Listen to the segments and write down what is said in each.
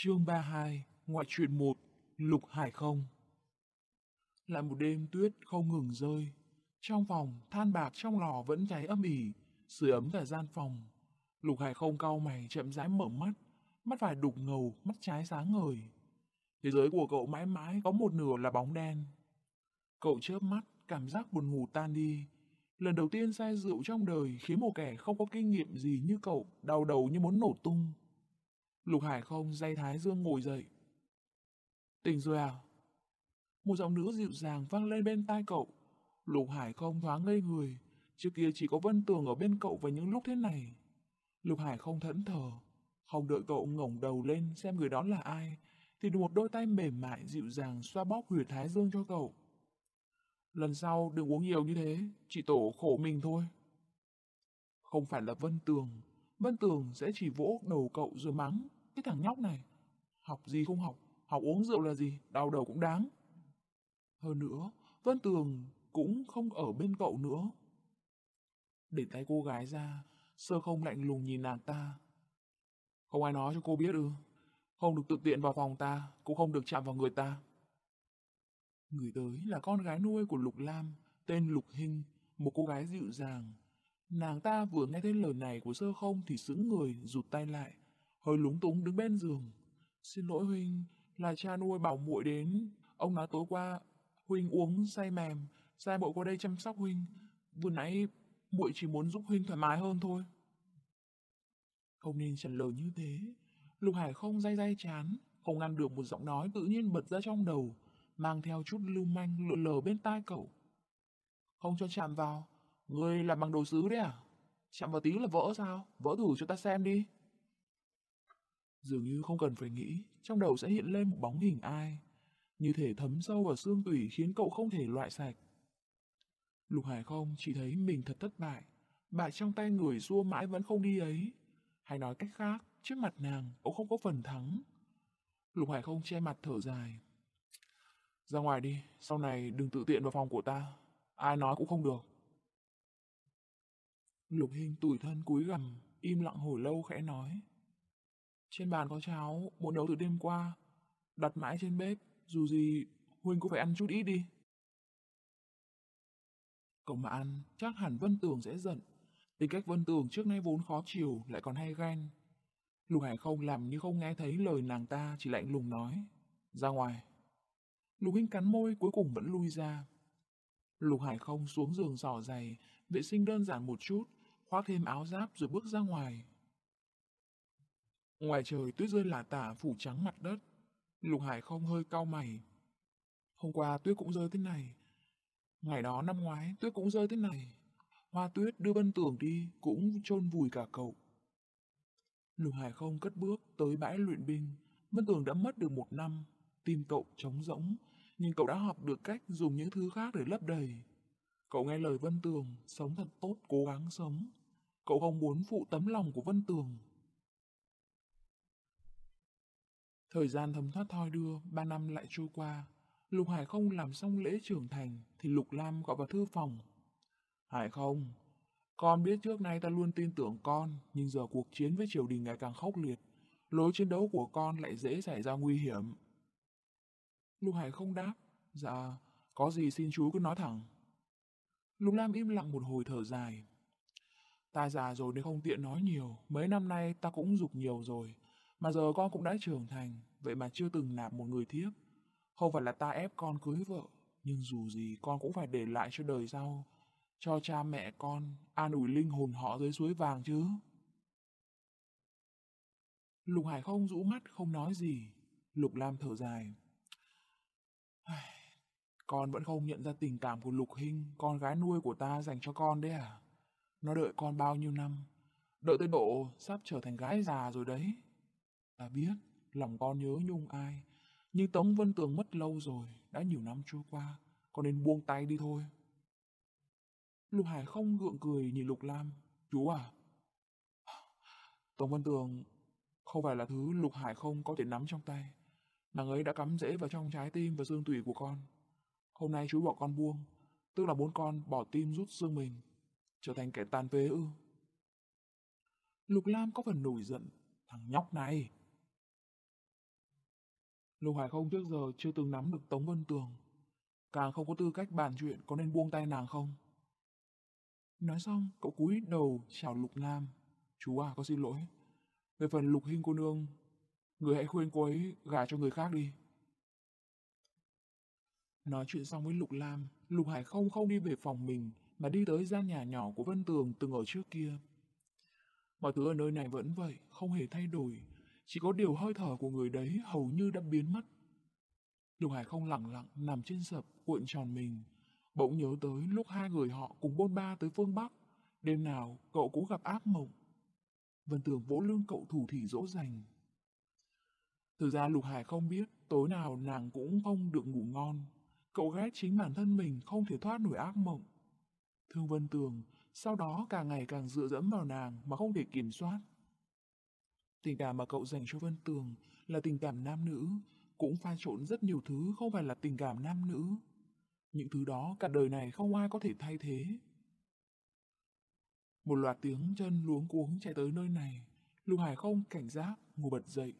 Chương 32, Ngoại truyện 1, Lục Hải không. Lại một đêm tuyết không ngừng rơi. Trong phòng, than bạc trong lò vẫn cháy âm ỉ, sưởi ấm cả gian phòng. Lục Hải không cau mày chậm rãi mở mắt, mắt phải đục ngầu, mắt trái sáng ngời. Thế giới của cậu mãi mãi có một nửa là bóng đen. Cậu chớp mắt, cảm giác buồn ngủ tan đi. Lần đầu tiên say rượu trong đời khiến một kẻ không có kinh nghiệm gì như cậu đau đầu như muốn nổ tung. Lục Hải không dây thái dương ngồi dậy. Tỉnh rồi à? Một giọng nữ dịu dàng vang lên bên tai cậu. Lục Hải không thoáng ngây người. Trước kia chỉ có Vân Tường ở bên cậu vào những lúc thế này. Lục Hải không thẫn thờ. Không đợi cậu ngẩng đầu lên xem người đó là ai, thì một đôi tay mềm mại dịu dàng xoa bóp huyệt thái dương cho cậu. Lần sau đừng uống nhiều như thế, chỉ tổ khổ mình thôi. Không phải là Vân Tường, Vân Tường sẽ chỉ vỗ đầu cậu rồi mắng. Cái thằng nhóc này, học gì không học, học uống rượu là gì, đau đầu cũng đáng. Hơn nữa, Vân Tường cũng không ở bên cậu nữa. Để tay cô gái ra, sơ không lạnh lùng nhìn nàng ta. Không ai nói cho cô biết ư. Không được tự tiện vào phòng ta, cũng không được chạm vào người ta. Người tới là con gái nuôi của Lục Lam, tên Lục Hinh, một cô gái dịu dàng. Nàng ta vừa nghe thấy lời này của sơ không thì sững người, rụt tay lại, hơi lúng túng đứng bên giường. Xin lỗi Huynh, là cha nuôi bảo muội đến. Ông nói tối qua, Huynh uống say mềm, sai bộ qua đây chăm sóc Huynh. Vừa nãy, muội chỉ muốn giúp Huynh thoải mái hơn thôi. Không nên trả lời như thế. Lục Hải không day day chán, không ngăn được một giọng nói tự nhiên bật ra trong đầu, mang theo chút lưu manh lượn lờ bên tai cậu. Không cho chạm vào, ngươi làm bằng đồ sứ đấy à? Chạm vào tí là vỡ sao? Vỡ thử cho ta xem đi. Dường như không cần phải nghĩ, trong đầu sẽ hiện lên một bóng hình ai. Như thể thấm sâu vào xương tủy khiến cậu không thể loại sạch. Lục Hải không chỉ thấy mình thật thất bại. Bại trong tay người xua mãi vẫn không đi ấy. Hay nói cách khác, trước mặt nàng, cậu không có phần thắng. Lục Hải không che mặt thở dài. Ra ngoài đi, sau này đừng tự tiện vào phòng của ta. Ai nói cũng không được. Lục Hình tủi thân cúi gằm, im lặng hồi lâu khẽ nói. Trên bàn có cháo, bộ nấu từ đêm qua. Đặt mãi trên bếp, dù gì, Huynh cũng phải ăn chút ít đi. Cậu mà ăn, chắc hẳn Vân Tường sẽ giận. Tính cách Vân Tường trước nay vốn khó chịu, lại còn hay ghen. Lục Hải không làm như không nghe thấy lời nàng ta, chỉ lạnh lùng nói. Ra ngoài. Lục Hinh cắn môi cuối cùng vẫn lui ra. Lục Hải không xuống giường sỏ giày, vệ sinh đơn giản một chút, khoác thêm áo giáp rồi bước ra ngoài. Ngoài trời tuyết rơi lả tả phủ trắng mặt đất. Lục Hải không hơi cau mày. Hôm qua tuyết cũng rơi thế này. Ngày đó năm ngoái tuyết cũng rơi thế này. Hoa tuyết đưa Vân Tường đi cũng chôn vùi cả cậu. Lục Hải không cất bước tới bãi luyện binh. Vân Tường đã mất được một năm. Tim cậu trống rỗng. Nhưng cậu đã học được cách dùng những thứ khác để lấp đầy. Cậu nghe lời Vân Tường, sống thật tốt, cố gắng sống. Cậu không muốn phụ tấm lòng của Vân Tường. Thời gian thấm thoát thoi đưa, ba năm lại trôi qua. Lục Hải không làm xong lễ trưởng thành, thì Lục Lam gọi vào thư phòng. Hải không, con biết trước nay ta luôn tin tưởng con, nhưng giờ cuộc chiến với triều đình ngày càng khốc liệt. Lối chiến đấu của con lại dễ xảy ra nguy hiểm. Lục Hải không đáp. Dạ, có gì xin chú cứ nói thẳng. Lục Lam im lặng một hồi thở dài. Ta già rồi nên không tiện nói nhiều, mấy năm nay ta cũng dục nhiều rồi. Mà giờ con cũng đã trưởng thành, vậy mà chưa từng nạp một người thiếp. Không phải là ta ép con cưới vợ, nhưng dù gì con cũng phải để lại cho đời sau, cho cha mẹ con an ủi linh hồn họ dưới suối vàng chứ. Lục Hải không rũ mắt không nói gì, Lục Lam thở dài. Con vẫn không nhận ra tình cảm của Lục Hinh, con gái nuôi của ta dành cho con đấy à? Nó đợi con bao nhiêu năm? Đợi tới độ sắp trở thành gái già rồi đấy. Ta biết, lòng con nhớ nhung ai. Nhưng Tống Vân Tường mất lâu rồi, đã nhiều năm trôi qua. Con nên buông tay đi thôi. Lục Hải không gượng cười nhìn Lục Lam. Chú à? Tống Vân Tường không phải là thứ Lục Hải không có thể nắm trong tay. Nàng ấy đã cắm rễ vào trong trái tim và xương tủy của con. Hôm nay chú bỏ con buông, tức là bốn con bỏ tim rút xương mình, trở thành kẻ tàn phế ư. Lục Lam có phần nổi giận, thằng nhóc này. Lục Hải không trước giờ chưa từng nắm được Tống Vân Tường. Càng không có tư cách bàn chuyện có nên buông tay nàng không. Nói xong, cậu cúi đầu chào Lục Lam. Chú à, có xin lỗi. Về phần Lục Hinh cô nương, người hãy khuyên cô ấy gả cho người khác đi. Nói chuyện xong với Lục Lam, Lục Hải không không đi về phòng mình, mà đi tới gian nhà nhỏ của Vân Tường từng ở trước kia. Mọi thứ ở nơi này vẫn vậy, không hề thay đổi, chỉ có điều hơi thở của người đấy hầu như đã biến mất. Lục Hải không lặng lặng nằm trên sập cuộn tròn mình, bỗng nhớ tới lúc hai người họ cùng bôn ba tới phương Bắc, đêm nào cậu cũng gặp ác mộng. Vân Tường vỗ lưng cậu thủ thỉ dỗ dành. Thực ra Lục Hải không biết tối nào nàng cũng không được ngủ ngon. Cậu ghét chính bản thân mình không thể thoát nổi ác mộng. Thương Vân Tường sau đó càng ngày càng dựa dẫm vào nàng mà không thể kiểm soát. Tình cảm mà cậu dành cho Vân Tường là tình cảm nam nữ, cũng pha trộn rất nhiều thứ không phải là tình cảm nam nữ. Những thứ đó cả đời này không ai có thể thay thế. Một loạt tiếng chân luống cuống chạy tới nơi này, Lục Hải không cảnh giác, ngồi bật dậy,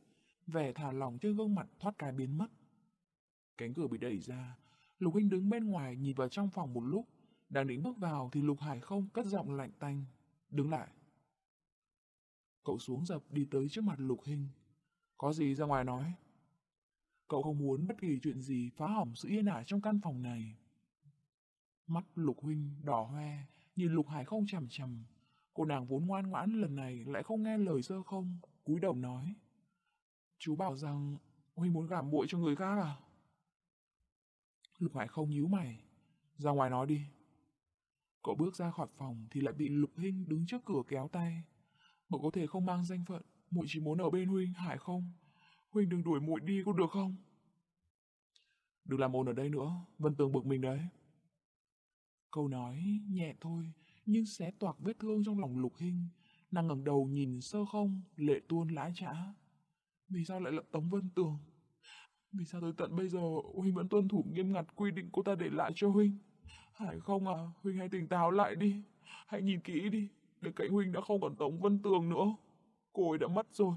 vẻ thả lỏng trên gương mặt thoát cái biến mất. Cánh cửa bị đẩy ra, Lục Huynh đứng bên ngoài nhìn vào trong phòng một lúc, đang định bước vào thì Lục Hải không cất giọng lạnh tanh, đứng lại. Cậu xuống dập đi tới trước mặt Lục Hinh. Có gì ra ngoài nói? Cậu không muốn bất kỳ chuyện gì phá hỏng sự yên ả trong căn phòng này. Mắt Lục Huynh đỏ hoe, nhìn Lục Hải không chằm chằm. Cô nàng vốn ngoan ngoãn lần này lại không nghe lời sơ không, cúi đầu nói. Chú bảo rằng Huynh muốn gảm bụi cho người khác à? Lục Hải không nhíu mày. Ra ngoài nói đi. Cậu bước ra khỏi phòng thì lại bị Lục Hinh đứng trước cửa kéo tay. Cậu có thể không mang danh phận, muội chỉ muốn ở bên Huynh, Hải không? Huynh đừng đuổi muội đi có được không? Đừng làm ồn ở đây nữa, Vân Tường bực mình đấy. Câu nói nhẹ thôi, nhưng xé toạc vết thương trong lòng Lục Hinh. Nàng ngẩng đầu nhìn sơ không, lệ tuôn lã trã. Vì sao lại là Tống Vân Tường? Vì sao tới tận bây giờ Huynh vẫn tuân thủ nghiêm ngặt quy định cô ta để lại cho Huynh? Hải không à, Huynh hãy tỉnh táo lại đi. Hãy nhìn kỹ đi, để cạnh Huynh đã không còn Tống Vân Tường nữa. Cô ấy đã mất rồi.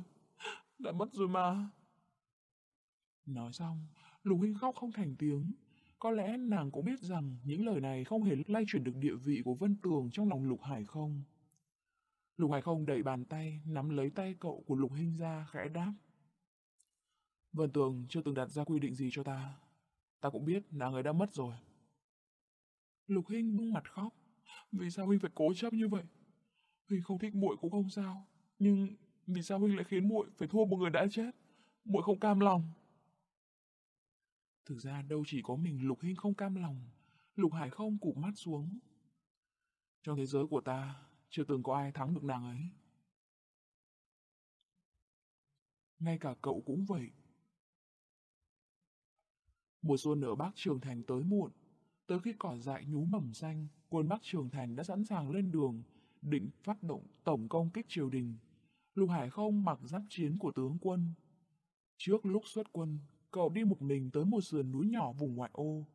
Đã mất rồi mà. Nói xong, Lục Huynh khóc không thành tiếng. Có lẽ nàng cũng biết rằng những lời này không hề lay chuyển được địa vị của Vân Tường trong lòng Lục Hải không. Lục Hải không đẩy bàn tay, nắm lấy tay cậu của Lục Hinh ra, khẽ đáp. Vân Tường chưa từng đặt ra quy định gì cho ta. Ta cũng biết nàng ấy đã mất rồi. Lục Hinh bưng mặt khóc. Vì sao Huynh phải cố chấp như vậy? Huynh không thích muội cũng không sao. Nhưng vì sao Huynh lại khiến muội phải thua một người đã chết? Muội không cam lòng. Thực ra đâu chỉ có mình Lục Hinh không cam lòng. Lục Hải không cụp mắt xuống. Trong thế giới của ta, chưa từng có ai thắng được nàng ấy. Ngay cả cậu cũng vậy. Mùa xuân ở Bắc Trường Thành tới muộn. Tới khi cỏ dại nhú mầm xanh, quân Bắc Trường Thành đã sẵn sàng lên đường, định phát động tổng công kích triều đình. Lục Hải không mặc giáp chiến của tướng quân. Trước lúc xuất quân, cậu đi một mình tới một sườn núi nhỏ vùng ngoại ô.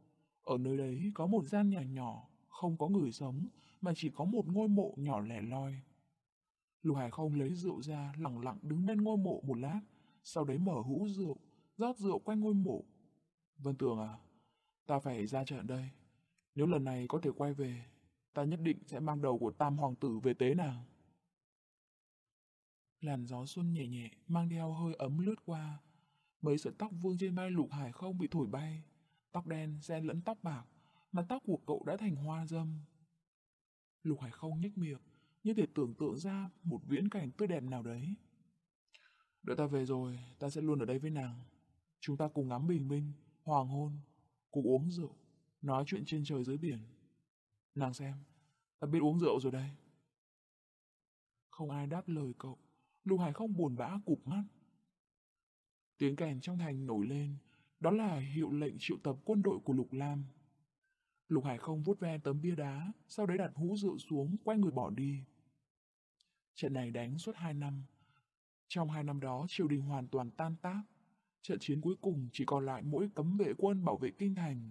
Ở nơi đấy có một gian nhà nhỏ, không có người sống, mà chỉ có một ngôi mộ nhỏ lẻ loi. Lục Hải không lấy rượu ra, lẳng lặng đứng bên ngôi mộ một lát, sau đấy mở hũ rượu, rót rượu quanh ngôi mộ. Vân Tường à, ta phải ra trận đây. Nếu lần này có thể quay về, ta nhất định sẽ mang đầu của Tam Hoàng tử về tế nàng. Làn gió xuân nhẹ nhẹ, mang theo hơi ấm lướt qua. Mấy sợi tóc vương trên vai lục hải không bị thổi bay. Tóc đen xen lẫn tóc bạc, mà tóc của cậu đã thành hoa dâm. Lục hải không nhếch miệng, như thể tưởng tượng ra một viễn cảnh tươi đẹp nào đấy. Đợi ta về rồi, ta sẽ luôn ở đây với nàng. Chúng ta cùng ngắm bình minh, hoàng hôn, cùng uống rượu, nói chuyện trên trời dưới biển. Nàng xem, ta biết uống rượu rồi đây. Không ai đáp lời cậu, Lục Hải không buồn bã cụp mắt. Tiếng kèn trong thành nổi lên, đó là hiệu lệnh triệu tập quân đội của Lục Lam. Lục Hải không vuốt ve tấm bia đá, sau đấy đặt hũ rượu xuống, quay người bỏ đi. Trận này đánh suốt hai năm. Trong hai năm đó, triều đình hoàn toàn tan tác. Trận chiến cuối cùng chỉ còn lại mỗi cấm vệ quân bảo vệ kinh thành.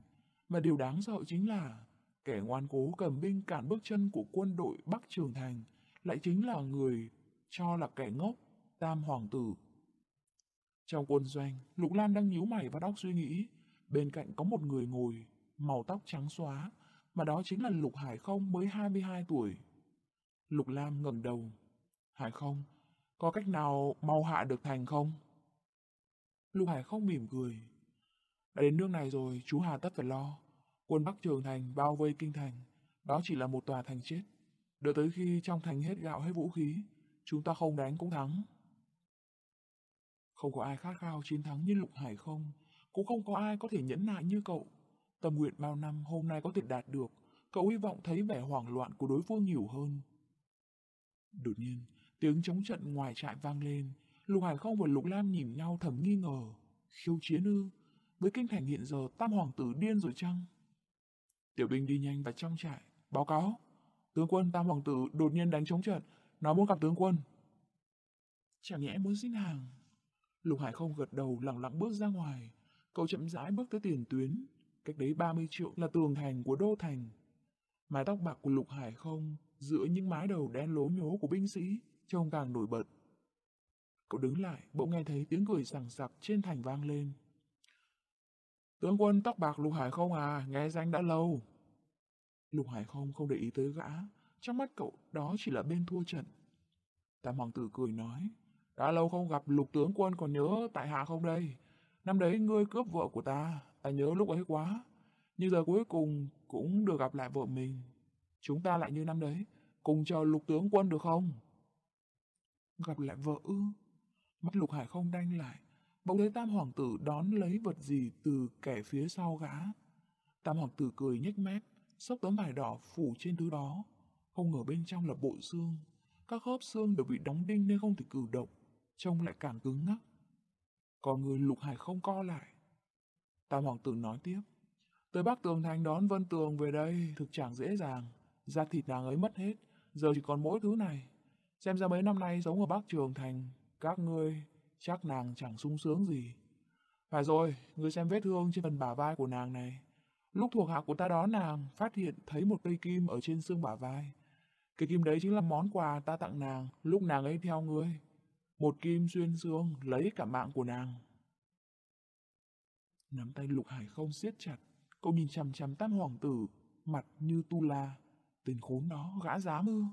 Mà điều đáng sợ chính là kẻ ngoan cố cầm binh cản bước chân của quân đội Bắc Trường Thành lại chính là người cho là kẻ ngốc, Tam Hoàng Tử. Trong quân doanh, Lục Lan đang nhíu mày và đóc suy nghĩ. Bên cạnh có một người ngồi, màu tóc trắng xóa, mà đó chính là Lục Hải không mới 22 tuổi. Lục Lam ngẩng đầu. Hải không, có cách nào mau hạ được thành không? Lục Hải không mỉm cười. Đã đến nước này rồi, chú Hà tất phải lo. Quân Bắc Trường Thành bao vây kinh thành, đó chỉ là một tòa thành chết. Đợi tới khi trong thành hết gạo hết vũ khí, chúng ta không đánh cũng thắng. Không có ai khát khao chiến thắng như Lục Hải không, cũng không có ai có thể nhẫn nại như cậu. Tâm nguyện bao năm hôm nay có thể đạt được, cậu hy vọng thấy vẻ hoảng loạn của đối phương nhiều hơn. Đột nhiên, tiếng chống trận ngoài trại vang lên, Lục Hải không và Lục Lam nhìn nhau thầm nghi ngờ. Khiêu chiến ư? Với kinh thành hiện giờ tam hoàng tử điên rồi chăng? Tiểu binh đi nhanh vào trong trại, báo cáo. Tướng quân tam hoàng tử đột nhiên đánh chống trận, nó muốn gặp tướng quân. Chẳng nhẽ muốn xin hàng. Lục Hải không gật đầu lặng lặng bước ra ngoài. Cậu chậm rãi bước tới tiền tuyến. Cách đấy 30 triệu là tường thành của đô thành. Mái tóc bạc của Lục Hải không giữa những mái đầu đen lố nhố của binh sĩ trông càng nổi bật. Cậu đứng lại, bỗng nghe thấy tiếng cười sảng sặc trên thành vang lên. Tướng quân tóc bạc Lục Hải không à, nghe danh đã lâu. Lục Hải không không để ý tới gã, trong mắt cậu đó chỉ là bên thua trận. Tam hoàng tử cười nói, đã lâu không gặp lục tướng quân còn nhớ tại hạ không đây. Năm đấy ngươi cướp vợ của ta, ta nhớ lúc ấy quá. Nhưng giờ cuối cùng cũng được gặp lại vợ mình. Chúng ta lại như năm đấy, cùng chờ lục tướng quân được không? Gặp lại vợ ư? Mắt lục hải không đanh lại, bỗng thấy tam hoàng tử đón lấy vật gì từ kẻ phía sau gã. Tam hoàng tử cười nhếch mép, xốc tấm vải đỏ phủ trên thứ đó. Không ngờ bên trong là bộ xương. Các khớp xương đều bị đóng đinh nên không thể cử động, trông lại càng cứng ngắc. Còn người lục hải không co lại. Tam hoàng tử nói tiếp. Tới Bắc Tường Thành đón Vân Tường về đây thực chẳng dễ dàng. Da thịt nàng ấy mất hết, giờ chỉ còn mỗi thứ này. Xem ra mấy năm nay sống ở Bắc Trường Thành, các ngươi chắc nàng chẳng sung sướng gì. Phải rồi, ngươi xem vết thương trên phần bả vai của nàng này. Lúc thuộc hạ của ta đón nàng, phát hiện thấy một cây kim ở trên xương bả vai. Cây kim đấy chính là món quà ta tặng nàng lúc nàng ấy theo ngươi. Một kim xuyên xương lấy cả mạng của nàng. Nắm tay lục hải không siết chặt, cậu nhìn chằm chằm tam hoàng tử, mặt như tu la. Tên khốn đó gã dám ư.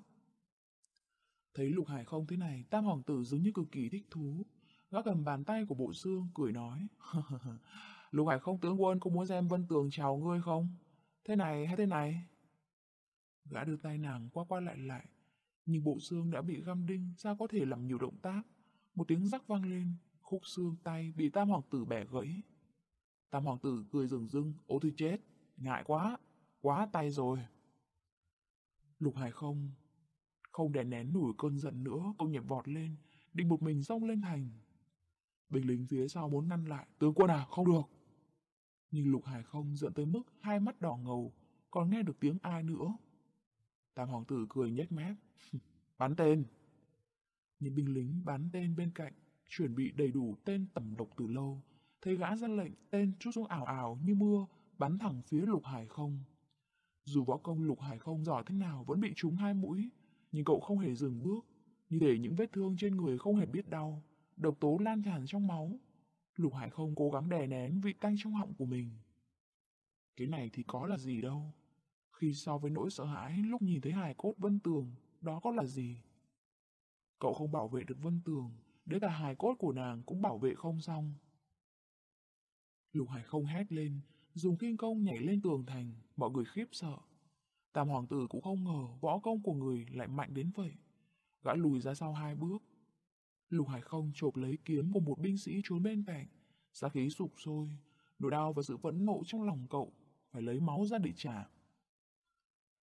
Thấy lục hải không thế này, tam hoàng tử dường như cực kỳ thích thú. Gã cầm bàn tay của bộ xương, cười nói. lục hải không tướng quân có muốn xem vân tường chào ngươi không? Thế này hay thế này? Gã đưa tay nàng qua qua lại lại, nhưng bộ xương đã bị găm đinh, sao có thể làm nhiều động tác. Một tiếng rắc vang lên, khúc xương tay bị tam hoàng tử bẻ gãy. Tam hoàng tử cười rừng rưng, ố tôi chết, ngại quá, quá tay rồi. Lục Hải không, không đè nén nổi cơn giận nữa, công nhập vọt lên, định một mình xông lên thành. Binh lính phía sau muốn ngăn lại, tướng quân à, không được. Nhưng Lục Hải không giận tới mức hai mắt đỏ ngầu, còn nghe được tiếng ai nữa. Tam hoàng tử cười nhếch mép, bắn tên. Những binh lính bắn tên bên cạnh, chuẩn bị đầy đủ tên tầm độc từ lâu, thấy gã ra lệnh tên chút xuống ảo ảo như mưa, bắn thẳng phía Lục Hải không. Dù võ công Lục Hải không giỏi thế nào vẫn bị trúng hai mũi, nhưng cậu không hề dừng bước, như để những vết thương trên người không hề biết đau, độc tố lan tràn trong máu. Lục Hải không cố gắng đè nén vị tanh trong họng của mình. Cái này thì có là gì đâu. Khi so với nỗi sợ hãi lúc nhìn thấy hài cốt Vân Tường, đó có là gì? Cậu không bảo vệ được Vân Tường, đến cả hài cốt của nàng cũng bảo vệ không xong. Lục Hải không hét lên, dùng kinh công nhảy lên tường thành, mọi người khiếp sợ. Tam hoàng tử cũng không ngờ võ công của người lại mạnh đến vậy. Gã lùi ra sau hai bước. Lục Hải không chộp lấy kiếm của một binh sĩ trốn bên cạnh, giá khí sụp sôi, nỗi đau và sự phẫn nộ trong lòng cậu phải lấy máu ra để trả.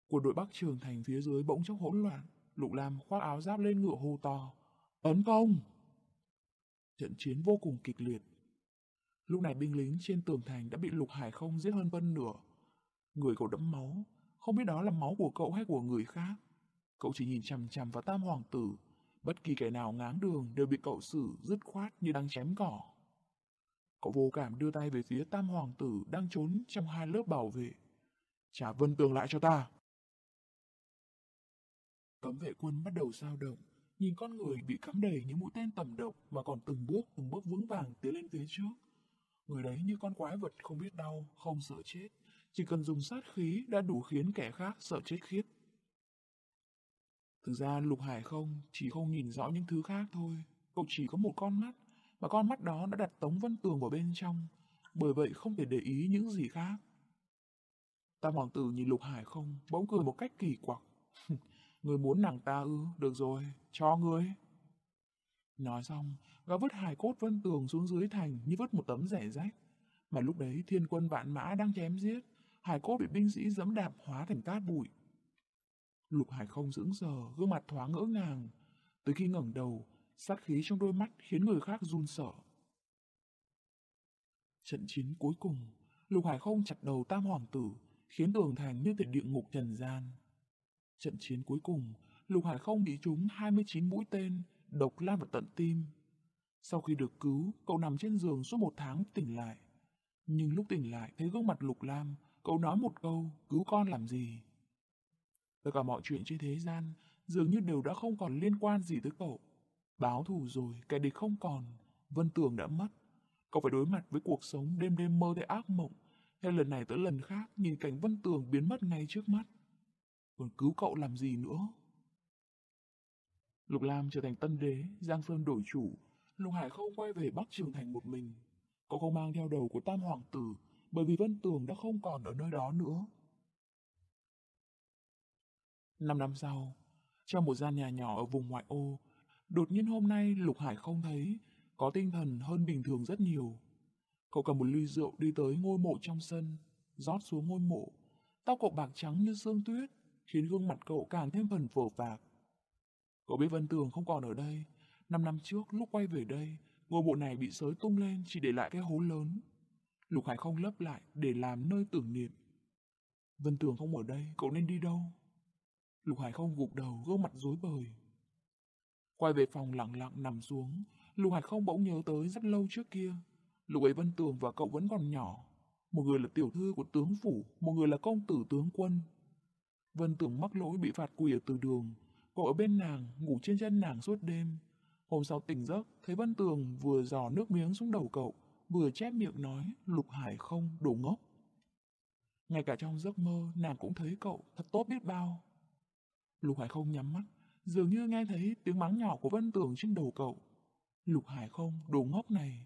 Của đội Bắc Trường Thành phía dưới bỗng chốc hỗn loạn, Lục Lam khoác áo giáp lên ngựa hô to. tấn công! Trận chiến vô cùng kịch liệt. Lúc này binh lính trên tường thành đã bị Lục Hải không giết hơn phân nửa. Người cậu đẫm máu, không biết đó là máu của cậu hay của người khác. Cậu chỉ nhìn chằm chằm vào tam hoàng tử, bất kỳ kẻ nào ngáng đường đều bị cậu xử dứt khoát như đang chém cỏ. Cậu vô cảm đưa tay về phía tam hoàng tử đang trốn trong hai lớp bảo vệ. Trả vân tường lại cho ta. Cấm vệ quân bắt đầu sao động, nhìn con người bị cắm đầy những mũi tên tầm độc mà còn từng bước từng bước vững vàng tiến lên phía trước. Người đấy như con quái vật không biết đau, không sợ chết, chỉ cần dùng sát khí đã đủ khiến kẻ khác sợ chết khiếp. Thực ra Lục Hải không chỉ không nhìn rõ những thứ khác thôi, cậu chỉ có một con mắt, và con mắt đó đã đặt Tống Vân Tường vào bên trong, bởi vậy không thể để ý những gì khác. Tam hoàng tử nhìn Lục Hải không, bỗng cười một cách kỳ quặc. người muốn nàng ta ư, được rồi, cho người. Nói xong, gã vứt hài cốt Vân Tường xuống dưới thành như vứt một tấm rẻ rách. Mà lúc đấy thiên quân vạn mã đang chém giết, hải cốt bị binh sĩ dẫm đạp hóa thành cát bụi. Lục Hải không dững giờ, gương mặt thoáng ngỡ ngàng. Tới khi ngẩng đầu, sát khí trong đôi mắt khiến người khác run sợ. Trận chiến cuối cùng, Lục Hải không chặt đầu tam hoàng tử, khiến tường thành như thể địa ngục trần gian. Trận chiến cuối cùng, Lục Hải không bị trúng 29 mũi tên, độc lan vào tận tim. Sau khi được cứu, cậu nằm trên giường suốt một tháng tỉnh lại. Nhưng lúc tỉnh lại thấy gương mặt Lục Lam, cậu nói một câu, cứu con làm gì? Tất cả mọi chuyện trên thế gian dường như đều đã không còn liên quan gì tới cậu. Báo thù rồi, kẻ địch không còn, Vân Tường đã mất. Cậu phải đối mặt với cuộc sống đêm đêm mơ thấy ác mộng, hay lần này tới lần khác nhìn cảnh Vân Tường biến mất ngay trước mắt. Còn cứu cậu làm gì nữa? Lục Lam trở thành tân đế, Giang Sơn đổi chủ, Lục Hải không quay về Bắc Trường Thành một mình. Cậu không mang theo đầu của Tam Hoàng Tử, bởi vì Vân Tường đã không còn ở nơi đó nữa. Năm năm sau, trong một gian nhà nhỏ ở vùng ngoại ô, đột nhiên hôm nay Lục Hải không thấy, có tinh thần hơn bình thường rất nhiều. Cậu cầm một ly rượu đi tới ngôi mộ trong sân, rót xuống ngôi mộ. Tóc cậu bạc trắng như sương tuyết, khiến gương mặt cậu càng thêm phần phở phạc. Cậu biết Vân Tường không còn ở đây. Năm năm trước, lúc quay về đây, ngôi mộ này bị sới tung lên chỉ để lại cái hố lớn. Lục Hải không lấp lại để làm nơi tưởng niệm. Vân Tường không ở đây, cậu nên đi đâu? Lục Hải không gục đầu, gương mặt rối bời. Quay về phòng lặng lặng nằm xuống, Lục Hải không bỗng nhớ tới rất lâu trước kia. Lục ấy Vân Tường và cậu vẫn còn nhỏ. Một người là tiểu thư của tướng phủ, một người là công tử tướng quân. Vân Tường mắc lỗi bị phạt quỷ ở từ đường. Cậu ở bên nàng, ngủ trên chân nàng suốt đêm. Hôm sau tỉnh giấc, thấy Vân Tường vừa dò nước miếng xuống đầu cậu, vừa chép miệng nói Lục Hải không đủ ngốc. Ngay cả trong giấc mơ, nàng cũng thấy cậu thật tốt biết bao. Lục Hải không nhắm mắt, dường như nghe thấy tiếng mắng nhỏ của Vân Tường trên đầu cậu. Lục Hải không, đồ ngốc này.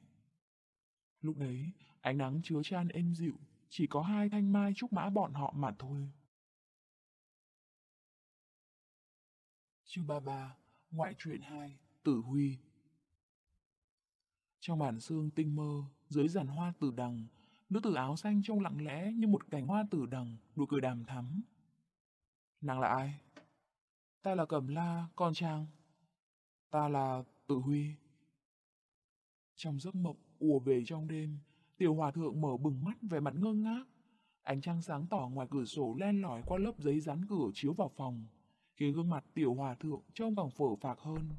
Lúc đấy, ánh nắng chứa chan êm dịu, chỉ có hai thanh mai trúc mã bọn họ mà thôi. Chương 33, Ngoại truyện 2, Tử Huy Trong bản xương tinh mơ, dưới giàn hoa tử đằng, nữ tử áo xanh trông lặng lẽ như một cành hoa tử đằng, nụ cười đàm thắm. Nàng là ai? Ta là Cẩm La, con Trang. Ta là Tử Huy. Trong giấc mộng ùa về trong đêm, tiểu hòa thượng mở bừng mắt về mặt ngơ ngác. Ánh trăng sáng tỏ ngoài cửa sổ len lỏi qua lớp giấy dán cửa chiếu vào phòng, khiến gương mặt tiểu hòa thượng trông càng phở phạc hơn.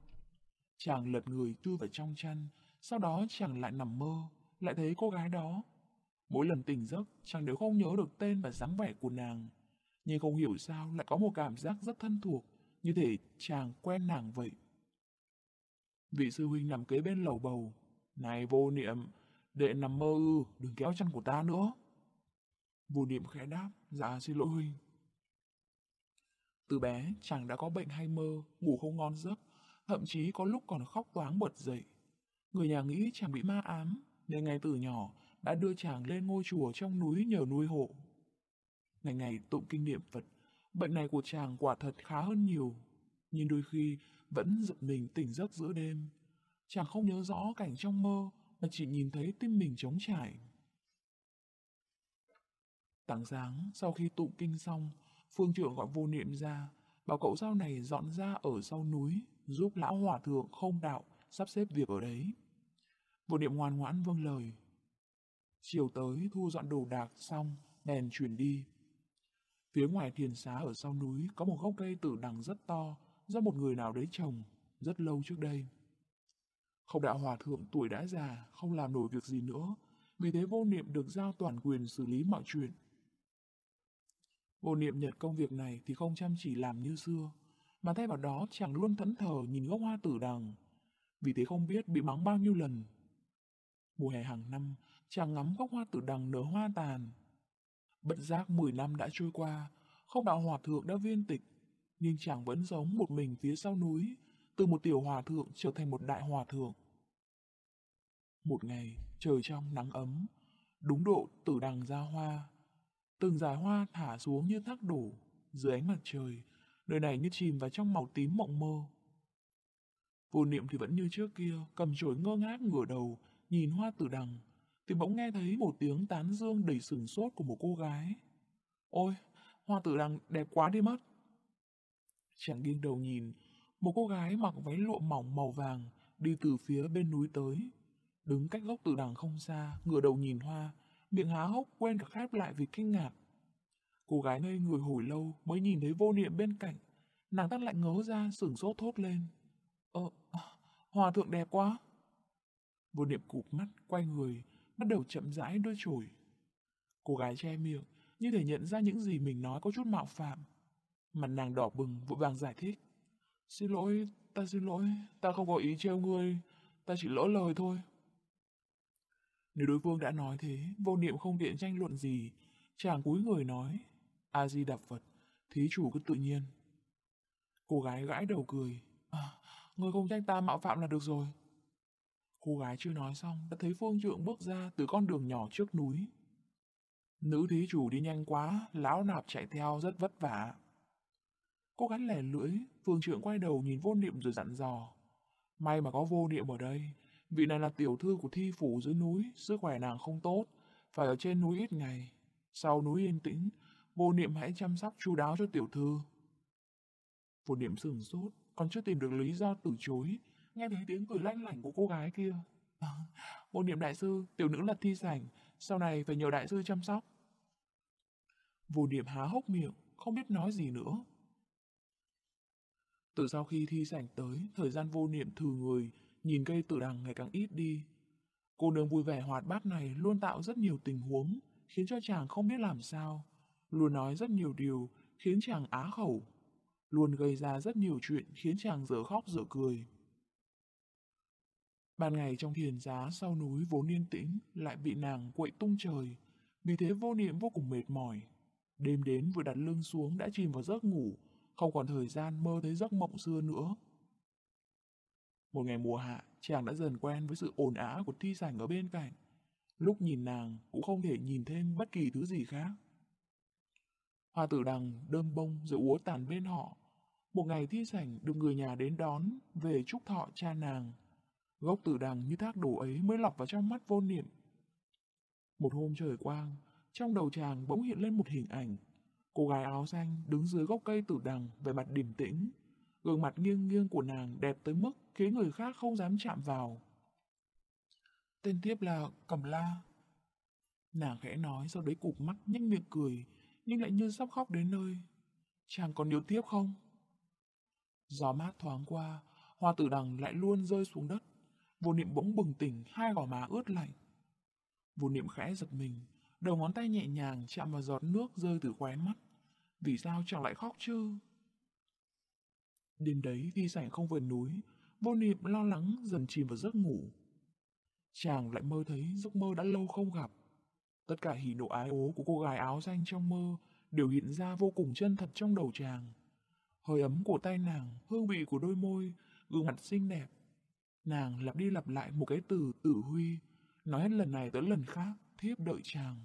Chàng lật người chui vào trong chăn, sau đó chàng lại nằm mơ, lại thấy cô gái đó. Mỗi lần tỉnh giấc, chàng đều không nhớ được tên và dáng vẻ của nàng. Nhưng không hiểu sao lại có một cảm giác rất thân thuộc, như thể chàng quen nàng vậy. Vị sư huynh nằm kế bên lầu bầu. Này vô niệm, đệ nằm mơ ư, đừng kéo chân của ta nữa. Vô niệm khẽ đáp, dạ xin lỗi huynh. Từ bé, chàng đã có bệnh hay mơ, ngủ không ngon giấc, thậm chí có lúc còn khóc toáng bật dậy. Người nhà nghĩ chàng bị ma ám, nên ngay từ nhỏ đã đưa chàng lên ngôi chùa trong núi nhờ nuôi hộ. Ngày ngày tụng kinh niệm Phật, bệnh này của chàng quả thật khá hơn nhiều, nhưng đôi khi vẫn giật mình tỉnh giấc giữa đêm. Chàng không nhớ rõ cảnh trong mơ, mà chỉ nhìn thấy tim mình trống trải. Tảng sáng, sau khi tụng kinh xong, phương trưởng gọi vô niệm ra, bảo cậu sau này dọn ra ở sau núi, giúp lão hòa thượng không đạo sắp xếp việc ở đấy. Vô niệm ngoan ngoãn vâng lời. Chiều tới thu dọn đồ đạc xong, bèn chuyển đi. Phía ngoài thiền xá ở sau núi có một gốc cây tử đằng rất to do một người nào đấy trồng rất lâu trước đây. Không đạo hòa thượng tuổi đã già, không làm nổi việc gì nữa, vì thế vô niệm được giao toàn quyền xử lý mọi chuyện. Vô niệm nhận công việc này thì không chăm chỉ làm như xưa. mà thay vào đó chàng luôn thẫn thờ nhìn gốc hoa tử đằng. Vì thế không biết bị mắng bao nhiêu lần. Mùa hè hàng năm, chàng ngắm gốc hoa tử đằng nở hoa tàn. Bận giác 10 năm đã trôi qua, không đạo hòa thượng đã viên tịch, nhưng chàng vẫn giống một mình phía sau núi, từ một tiểu hòa thượng trở thành một đại hòa thượng. Một ngày, trời trong nắng ấm, đúng độ tử đằng ra hoa. Từng dải hoa thả xuống như thác đổ, dưới ánh mặt trời, nơi này như chìm vào trong màu tím mộng mơ. Vô niệm thì vẫn như trước kia, cầm chổi ngơ ngác ngửa đầu, nhìn hoa tử đằng, thì bỗng nghe thấy một tiếng tán dương đầy sửng sốt của một cô gái. Ôi, hoa tử đằng đẹp quá đi mất. Chàng nghiêng đầu nhìn, một cô gái mặc váy lụa mỏng màu vàng đi từ phía bên núi tới. Đứng cách gốc tử đằng không xa, ngửa đầu nhìn hoa, miệng há hốc quên cả khép lại vì kinh ngạc. Cô gái ngây người hồi lâu mới nhìn thấy vô niệm bên cạnh. Nàng tắt lạnh ngớ ra sửng sốt thốt lên. Ờ, hòa thượng đẹp quá. Vô niệm cụp mắt, quay người, bắt đầu chậm rãi đôi chổi. Cô gái che miệng, như thể nhận ra những gì mình nói có chút mạo phạm. Mặt nàng đỏ bừng, vội vàng giải thích. Xin lỗi, ta xin lỗi, ta không có ý treo ngươi, ta chỉ lỡ lời thôi. Nếu đối phương đã nói thế, vô niệm không tiện tranh luận gì, chàng cúi người nói, A-di Đà Phật, thí chủ cứ tự nhiên. Cô gái gãi đầu cười, à, người không trách ta mạo phạm là được rồi. Cô gái chưa nói xong, đã thấy phương trượng bước ra từ con đường nhỏ trước núi. Nữ thí chủ đi nhanh quá, lão nạp chạy theo rất vất vả. Cô gái lẻ lưỡi, phương trượng quay đầu nhìn vô niệm rồi dặn dò. May mà có vô niệm ở đây, vị này là tiểu thư của thi phủ dưới núi, sức khỏe nàng không tốt, phải ở trên núi ít ngày. Sau núi yên tĩnh, vô niệm hãy chăm sóc chu đáo cho tiểu thư. Vô niệm sửng sốt, còn chưa tìm được lý do từ chối, nghe thấy tiếng cười lanh lảnh của cô gái kia. Ờ, một vô niệm đại sư, tiểu nữ là thi sảnh, sau này phải nhờ đại sư chăm sóc. Vô niệm há hốc miệng, không biết nói gì nữa. Từ sau khi thi sảnh tới, thời gian vô niệm thử người, nhìn cây tự đằng ngày càng ít đi. Cô nương vui vẻ hoạt bát này luôn tạo rất nhiều tình huống, khiến cho chàng không biết làm sao. Luôn nói rất nhiều điều, khiến chàng á khẩu. Luôn gây ra rất nhiều chuyện khiến chàng dở khóc dở cười. Ban ngày trong thiền giá sau núi vốn yên tĩnh lại bị nàng quậy tung trời, vì thế vô niệm vô cùng mệt mỏi. Đêm đến vừa đặt lưng xuống đã chìm vào giấc ngủ, không còn thời gian mơ thấy giấc mộng xưa nữa. Một ngày mùa hạ, chàng đã dần quen với sự ồn ào của thi sảnh ở bên cạnh. Lúc nhìn nàng cũng không thể nhìn thêm bất kỳ thứ gì khác. Hoa tử đằng đơm bông rồi úa tàn bên họ. Một ngày thi sảnh được người nhà đến đón về chúc thọ cha nàng. Gốc tử đằng như thác đổ ấy mới lọc vào trong mắt vô niệm. Một hôm trời quang, trong đầu chàng bỗng hiện lên một hình ảnh. Cô gái áo xanh đứng dưới gốc cây tử đằng về mặt điềm tĩnh. Gương mặt nghiêng nghiêng của nàng đẹp tới mức khiến người khác không dám chạm vào. Tên tiếp là Cẩm La. Nàng khẽ nói sau đấy cụp mắt nhếch miệng cười, nhưng lại như sắp khóc đến nơi. Chàng còn nhớ tiếp không? Gió mát thoáng qua, hoa tử đằng lại luôn rơi xuống đất. Vô niệm bỗng bừng tỉnh, hai gò má ướt lạnh. Vô niệm khẽ giật mình, đầu ngón tay nhẹ nhàng chạm vào giọt nước rơi từ khóe mắt. Vì sao chàng lại khóc chứ? Đêm đấy thi sảnh không về núi, vô niệm lo lắng dần chìm vào giấc ngủ. Chàng lại mơ thấy giấc mơ đã lâu không gặp. Tất cả hỉ nộ ái ố của cô gái áo xanh trong mơ đều hiện ra vô cùng chân thật trong đầu chàng. Hơi ấm của tay nàng, hương vị của đôi môi, gương mặt xinh đẹp. Nàng lặp đi lặp lại một cái từ tử huy, nói hết lần này tới lần khác, thiếp đợi chàng.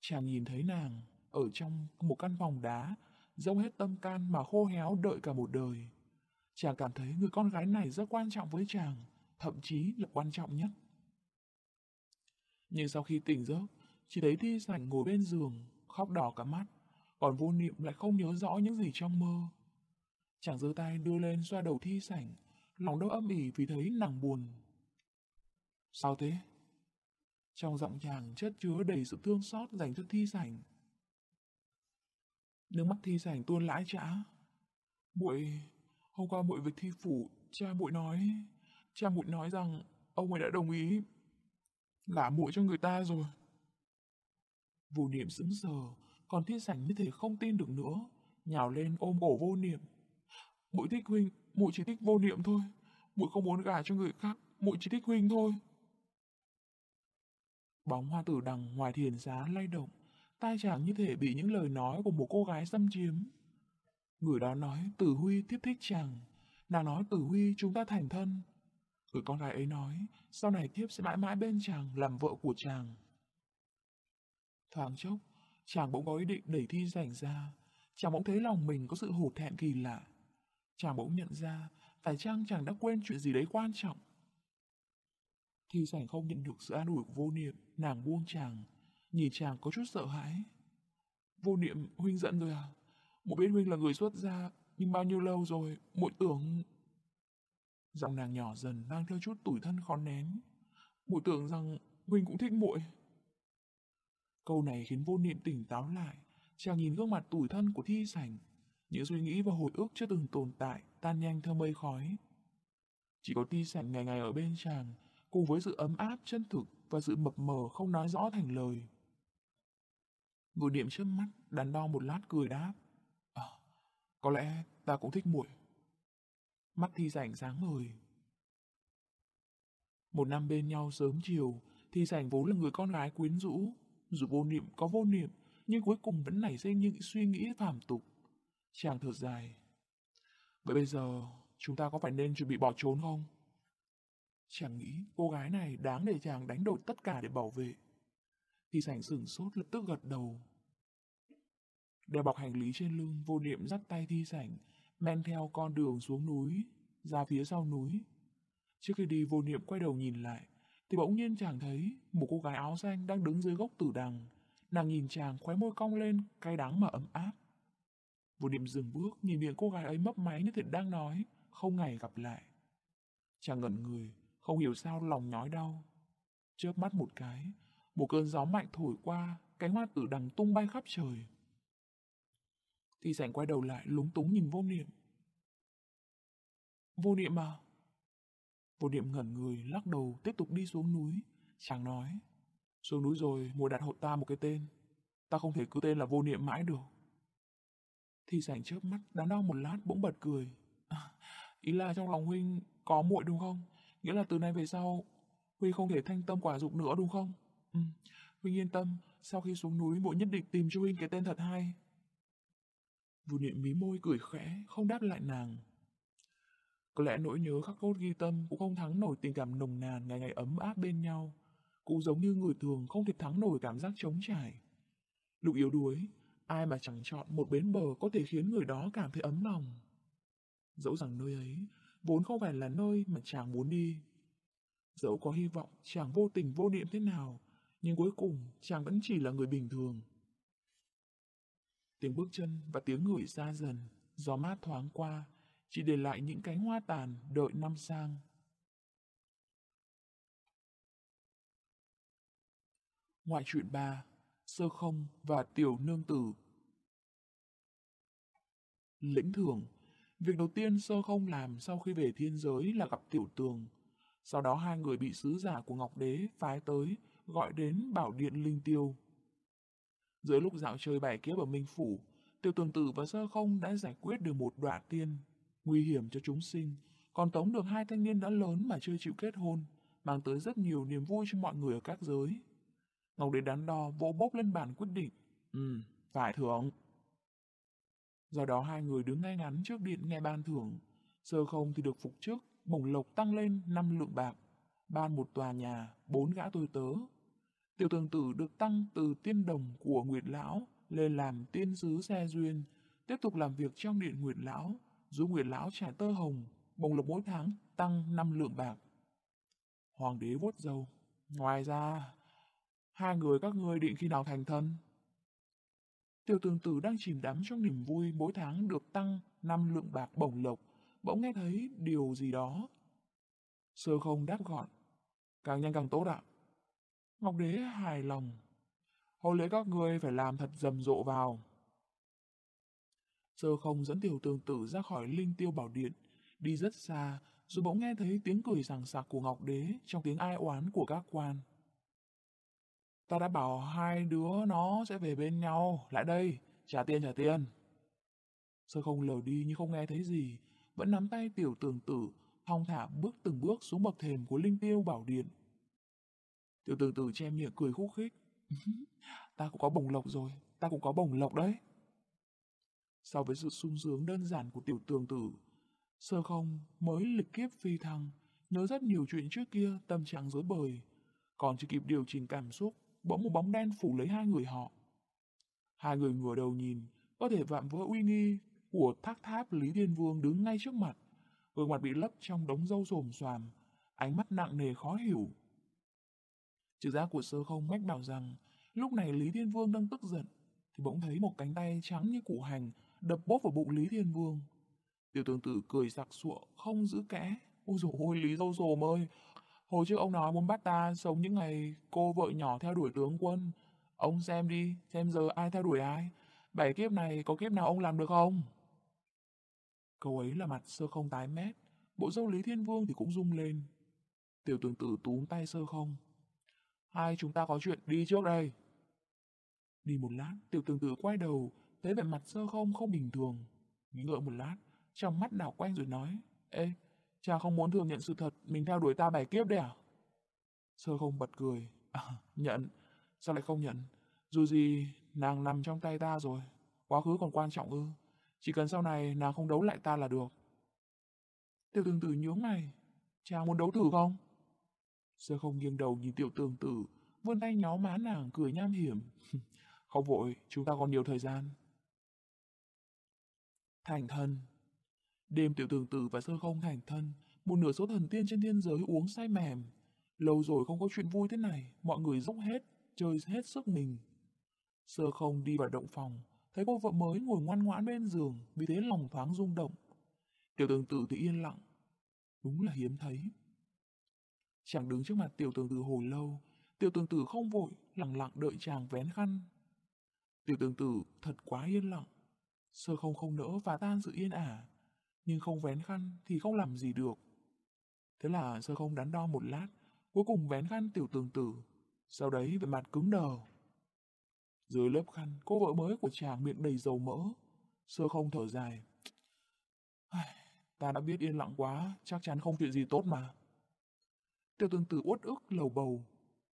Chàng nhìn thấy nàng ở trong một căn phòng đá, dông hết tâm can mà khô héo đợi cả một đời. Chàng cảm thấy người con gái này rất quan trọng với chàng, thậm chí là quan trọng nhất. Nhưng sau khi tỉnh giấc, chỉ thấy thi sảnh ngồi bên giường, khóc đỏ cả mắt, còn vô niệm lại không nhớ rõ những gì trong mơ. Chàng giơ tay đưa lên xoa đầu thi sảnh, lòng đau âm ỉ vì thấy nàng buồn. Sao thế? Trong giọng chàng chất chứa đầy sự thương xót dành cho thi sảnh. Nước mắt thi sảnh tuôn lãi trã. Bụi, hôm qua bụi về thi phủ, cha bụi nói, cha bụi nói rằng ông ấy đã đồng ý gả muội cho người ta rồi. Vô niệm sững sờ, còn thi sảnh như thể không tin được nữa, nhào lên ôm cổ vô niệm. Bụi thích huynh, muội chỉ thích vô niệm thôi. Muội không muốn gả cho người khác, muội chỉ thích huynh thôi. Bóng hoa tử đằng ngoài thiền giá lay động, tai chàng như thể bị những lời nói của một cô gái xâm chiếm. Người đó nói Tử Huy tiếp thích chàng. Nàng nói Tử Huy chúng ta thành thân. Người con gái ấy nói sau này tiếp sẽ mãi mãi bên chàng làm vợ của chàng. Thoáng chốc, chàng bỗng có ý định đẩy thi rảnh ra. Chàng bỗng thấy lòng mình có sự hổ thẹn kỳ lạ. Chàng bỗng nhận ra phải chăng chàng đã quên chuyện gì đấy quan trọng. Thi sảnh không nhận được sự an ủi của vô niệm, nàng buông chàng, nhìn chàng có chút sợ hãi. Vô niệm, huynh giận rồi à? Một biết huynh là người xuất gia, nhưng bao nhiêu lâu rồi, muội tưởng... Giọng nàng nhỏ dần mang theo chút tủi thân khó nén. Muội tưởng rằng huynh cũng thích muội. Câu này khiến vô niệm tỉnh táo lại, chàng nhìn gương mặt tủi thân của thi sảnh. Những suy nghĩ và hồi ức chưa từng tồn tại, tan nhanh theo mây khói. Chỉ có thi sảnh ngày ngày ở bên chàng, cùng với sự ấm áp chân thực và sự mập mờ không nói rõ thành lời. Ngồi điểm trước mắt, đắn đo một lát cười đáp. À, có lẽ ta cũng thích muội. Mắt thi sảnh sáng ngời. Một năm bên nhau sớm chiều, thi sảnh vốn là người con gái quyến rũ. Dù vô niệm có vô niệm, nhưng cuối cùng vẫn nảy sinh những suy nghĩ phàm tục. Chàng thở dài. Vậy bây giờ, chúng ta có phải nên chuẩn bị bỏ trốn không? Chàng nghĩ cô gái này đáng để chàng đánh đổi tất cả để bảo vệ. thì sảnh sửng sốt lập tức gật đầu. Đeo bọc hành lý trên lưng, vô niệm dắt tay thi sảnh, men theo con đường xuống núi, ra phía sau núi. Trước khi đi vô niệm quay đầu nhìn lại, thì bỗng nhiên chàng thấy một cô gái áo xanh đang đứng dưới gốc tử đằng. Nàng nhìn chàng khóe môi cong lên, cay đắng mà ấm áp. Vô niệm dừng bước, nhìn miệng cô gái ấy mấp máy như thể đang nói, không ngày gặp lại. Chàng ngẩn người, không hiểu sao lòng nhói đau. Chớp mắt một cái, một cơn gió mạnh thổi qua, cánh hoa tử đằng tung bay khắp trời. Thì sảnh quay đầu lại lúng túng nhìn vô niệm. Vô niệm à? Vô niệm ngẩn người, lắc đầu, tiếp tục đi xuống núi. Chàng nói, xuống núi rồi, mùa đặt hộ ta một cái tên. Ta không thể cứ tên là vô niệm mãi được. Thì sảnh chớp mắt, đắn đo một lát bỗng bật cười. À, ý là trong lòng huynh có muội đúng không? Nghĩa là từ nay về sau, Huy không thể thanh tâm quả dục nữa đúng không? Ừ, Huynh yên tâm, sau khi xuống núi muội nhất định tìm cho Huynh cái tên thật hay. Vũ niệm mí môi cười khẽ, không đáp lại nàng. Có lẽ nỗi nhớ khắc cốt ghi tâm cũng không thắng nổi tình cảm nồng nàn ngày ngày ấm áp bên nhau. Cũng giống như người thường không thể thắng nổi cảm giác trống trải. Lúc yếu đuối, ai mà chẳng chọn một bến bờ có thể khiến người đó cảm thấy ấm lòng. Dẫu rằng nơi ấy vốn không phải là nơi mà chàng muốn đi. Dẫu có hy vọng chàng vô tình vô niệm thế nào, nhưng cuối cùng chàng vẫn chỉ là người bình thường. Tiếng bước chân và tiếng ngửi xa dần, gió mát thoáng qua, chỉ để lại những cánh hoa tàn đợi năm sang. Ngoại truyện 3 Sơ không và tiểu nương tử Lĩnh thưởng Việc đầu tiên Sơ không làm sau khi về thiên giới là gặp tiểu tường. Sau đó hai người bị sứ giả của Ngọc Đế phái tới, gọi đến bảo điện linh tiêu. Giữa lúc dạo chơi bài kiếp ở Minh Phủ, tiểu tường tử và Sơ không đã giải quyết được một đoạn tiên, nguy hiểm cho chúng sinh, còn tống được hai thanh niên đã lớn mà chưa chịu kết hôn, mang tới rất nhiều niềm vui cho mọi người ở các giới. Ngọc Đế đắn đo vỗ bốc lên bàn quyết định. Ừ, phải thưởng. Do đó hai người đứng ngay ngắn trước điện nghe ban thưởng. Sơ không thì được phục chức, bổng lộc tăng lên 5 lượng bạc. Ban một tòa nhà, bốn gã tôi tớ. Tiểu tường tử được tăng từ tiên đồng của Nguyệt Lão lên làm tiên sứ xe duyên, tiếp tục làm việc trong điện Nguyệt Lão, giúp Nguyệt Lão trả tơ hồng, bổng lộc mỗi tháng tăng 5 lượng bạc. Hoàng đế vuốt dầu. Ngoài ra, hai người các ngươi định khi nào thành thân? Tiểu tường tử đang chìm đắm trong niềm vui mỗi tháng được tăng năm lượng bạc bổng lộc, bỗng nghe thấy điều gì đó. Sơ không đáp gọn, càng nhanh càng tốt ạ. Ngọc đế hài lòng, hôn lễ các ngươi phải làm thật rầm rộ vào. Sơ không dẫn tiểu tường tử ra khỏi linh tiêu bảo điện, đi rất xa, rồi bỗng nghe thấy tiếng cười sảng sạc của Ngọc đế trong tiếng ai oán của các quan. Ta đã bảo hai đứa nó sẽ về bên nhau. Lại đây, trả tiền trả tiền. Sơ không lờ đi nhưng không nghe thấy gì. vẫn nắm tay tiểu tường tử, thong thả bước từng bước xuống bậc thềm của linh tiêu bảo điện. Tiểu tường tử che miệng cười khúc khích. ta cũng có bồng lộc rồi, ta cũng có bồng lộc đấy. So với sự sung sướng đơn giản của tiểu tường tử, sơ không mới lịch kiếp phi thăng, nhớ rất nhiều chuyện trước kia tâm trạng dối bời. Còn chưa kịp điều chỉnh cảm xúc, bỗng một bóng đen phủ lấy hai người họ. Hai người ngửa đầu nhìn, có thể vạm vỡ uy nghi của thác tháp Lý Thiên Vương đứng ngay trước mặt. Gương mặt bị lấp trong đống râu rồm xoàm, ánh mắt nặng nề khó hiểu. Trực giác của sơ không mách bảo rằng, lúc này Lý Thiên Vương đang tức giận, thì bỗng thấy một cánh tay trắng như củ hành đập bóp vào bụng Lý Thiên Vương. Tiểu tướng tử cười sặc sụa, không giữ kẽ. Ôi dồi ôi, Lý Dâu Dồm ơi! Hồi trước ông nói muốn bắt ta sống những ngày cô vợ nhỏ theo đuổi tướng quân. Ông xem đi, xem giờ ai theo đuổi ai. Bảy kiếp này có kiếp nào ông làm được không? Câu ấy là mặt sơ không tái mét, bộ dâu Lý Thiên Vương thì cũng rung lên. Tiểu tướng tử túm tay sơ không. Hai chúng ta có chuyện đi trước đây. Đi một lát, tiểu tướng tử quay đầu, thấy vẻ mặt sơ không không bình thường. Nghĩ ngợi một lát, trong mắt đảo quanh rồi nói, Ê, cha không muốn thừa nhận sự thật mình theo đuổi ta bảy kiếp đấy à? Sơ không bật cười, à, nhận, sao lại không nhận? Dù gì, nàng nằm trong tay ta rồi, quá khứ còn quan trọng ư. Chỉ cần sau này nàng không đấu lại ta là được. Tiểu tường tử nhướng mày, cha muốn đấu thử không? Sơ không nghiêng đầu nhìn tiểu tường tử, vươn tay nhó má nàng cười nham hiểm. không vội, chúng ta còn nhiều thời gian. Thành thân Đêm tiểu tường tử và sơ không thành thân, một nửa số thần tiên trên thiên giới uống say mềm. Lâu rồi không có chuyện vui thế này, mọi người dốc hết, chơi hết sức mình. Sơ không đi vào động phòng, thấy cô vợ mới ngồi ngoan ngoãn bên giường, vì thế lòng thoáng rung động. Tiểu tường tử thì yên lặng. Đúng là hiếm thấy. Chàng đứng trước mặt tiểu tường tử hồi lâu, tiểu tường tử không vội, lặng lặng đợi chàng vén khăn. Tiểu tường tử thật quá yên lặng. Sơ không không nỡ và tan sự yên ả, nhưng không vén khăn thì không làm gì được. Thế là sơ không đắn đo một lát, cuối cùng vén khăn tiểu tường tử, sau đấy vẻ mặt cứng đờ. Dưới lớp khăn, cô vợ mới của chàng miệng đầy dầu mỡ, sơ không thở dài. Ta đã biết yên lặng quá, chắc chắn không chuyện gì tốt mà. Tiểu tường tử uất ức lầu bầu.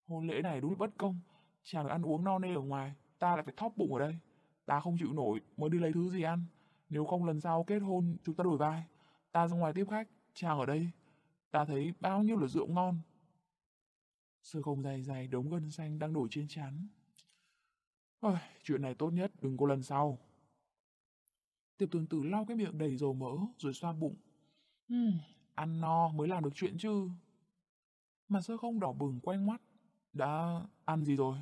Hôn lễ này đúng bất công, chàng ăn uống no nê ở ngoài, ta lại phải thóp bụng ở đây. Ta không chịu nổi, mới đi lấy thứ gì ăn. Nếu không lần sau kết hôn, chúng ta đổi vai. Ta ra ngoài tiếp khách, chàng ở đây. Ta thấy bao nhiêu là rượu ngon. Sơ không dài dài đống gân xanh đang đổ trên chán. Ôi, chuyện này tốt nhất đừng có lần sau. Tiệp tường tử lau cái miệng đầy dầu mỡ rồi xoa bụng. Hmm, ăn no mới làm được chuyện chứ. Mà sơ không đỏ bừng quanh mắt. Đã ăn gì rồi?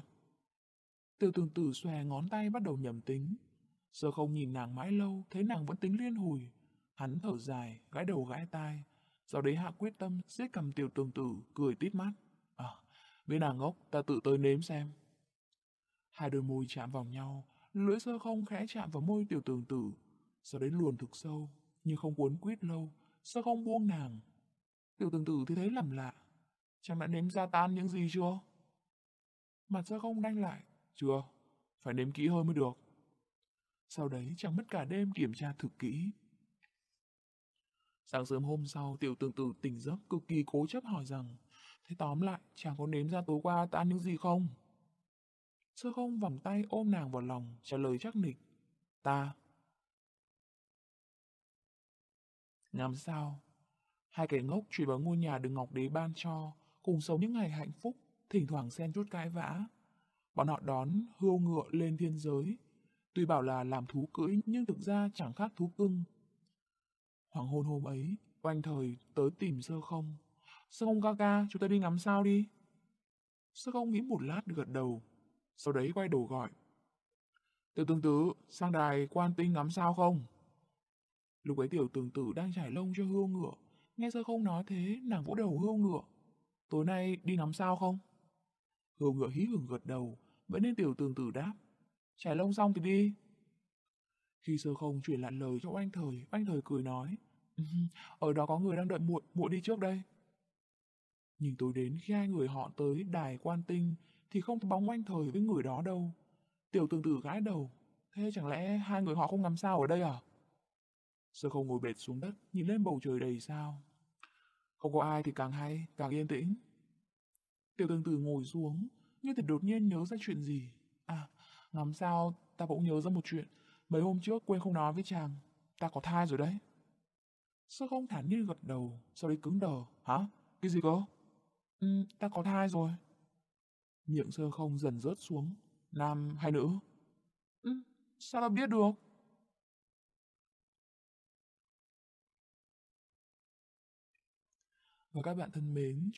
Tiêu tường tử xòe ngón tay bắt đầu nhầm tính. Sơ không nhìn nàng mãi lâu, thấy nàng vẫn tính liên hồi. Hắn thở dài, gãi đầu gãi tai. Sau đấy hạ quyết tâm, siết cầm tiểu tường tử, cười tít mắt. À, với nàng ngốc, ta tự tới nếm xem. Hai đôi môi chạm vào nhau, lưỡi sơ không khẽ chạm vào môi tiểu tường tử. Sau đấy luồn thực sâu, nhưng không cuốn quýt lâu, sơ không buông nàng. Tiểu tường tử thì thấy lầm lạ. Chẳng đã nếm ra tan những gì chưa? Mặt sơ không đanh lại. Chưa, phải nếm kỹ hơn mới được. Sau đấy chẳng mất cả đêm kiểm tra thực kỹ. Sáng sớm hôm sau, tiểu tương tử tỉnh giấc cực kỳ cố chấp hỏi rằng Thế tóm lại, chàng có nếm ra tối qua ta ăn những gì không? Sơ không vòng tay ôm nàng vào lòng, trả lời chắc nịch. Ta. Ngắm sao? Hai kẻ ngốc chuyển vào ngôi nhà được Ngọc Đế ban cho, cùng sống những ngày hạnh phúc, thỉnh thoảng xen chút cãi vã. Bọn họ đón hươu ngựa lên thiên giới. Tuy bảo là làm thú cưỡi nhưng thực ra chẳng khác thú cưng. Hoàng hôn hôm ấy, oanh thời tới tìm sơ không. Sơ không ca ca, chúng ta đi ngắm sao đi. Sơ không nghĩ một lát gật đầu, sau đấy quay đầu gọi. Tiểu tương tử, sang đài quan tinh ngắm sao không? Lúc ấy tiểu tường tử đang trải lông cho hươu ngựa, nghe sơ không nói thế, nàng vỗ đầu hươu ngựa. Tối nay đi ngắm sao không? Hươu ngựa hí hửng gật đầu, vẫn nên tiểu tường tử đáp chải lông xong thì đi. Khi sơ không chuyển lại lời cho anh thời, anh thời cười nói. Ở đó có người đang đợi muội, muội đi trước đây. Nhưng tối đến khi hai người họ tới đài quan tinh thì không có bóng anh thời với người đó đâu. Tiểu tường tử gãi đầu. Thế chẳng lẽ hai người họ không ngắm sao ở đây à? Sơ không ngồi bệt xuống đất, nhìn lên bầu trời đầy sao. Không có ai thì càng hay, càng yên tĩnh. Tiểu tương tử ngồi xuống, như thật đột nhiên nhớ ra chuyện gì. À, ngắm sao ta bỗng nhớ ra một chuyện. Mấy hôm trước quên không nói với chàng, ta có thai rồi đấy. Sơ không thản nhiên gật đầu, sau đấy cứng đờ. Hả? Cái gì cơ? Ừ, ta có thai rồi. Miệng sơ không dần rớt xuống. Nam hay nữ? Ừ, sao ta biết được? Và các bạn thân mến,